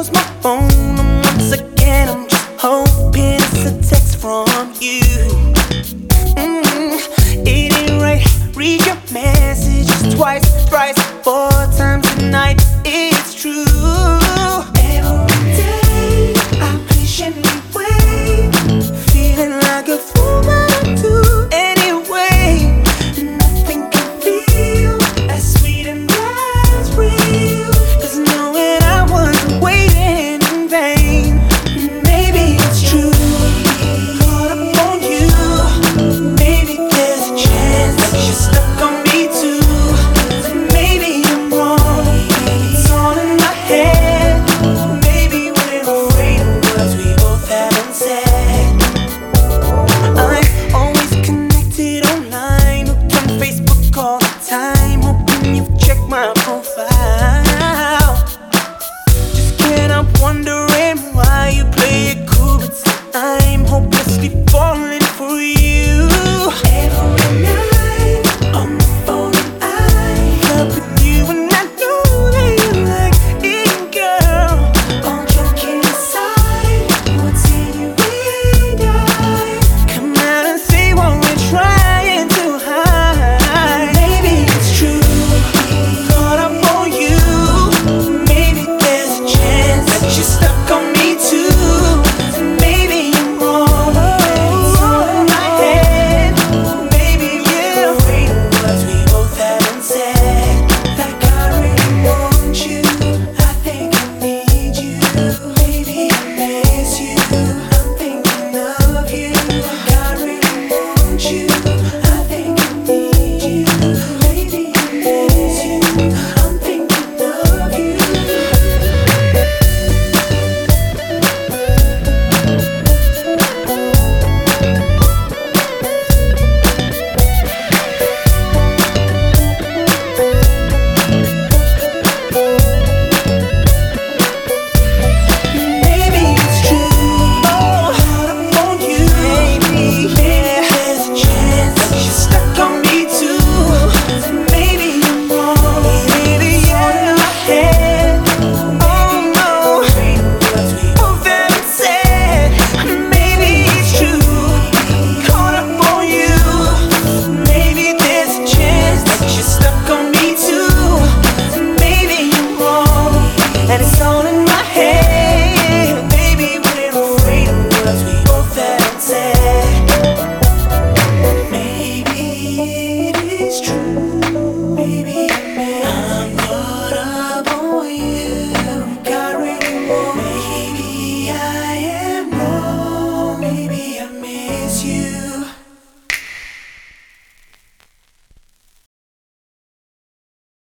Close my phone.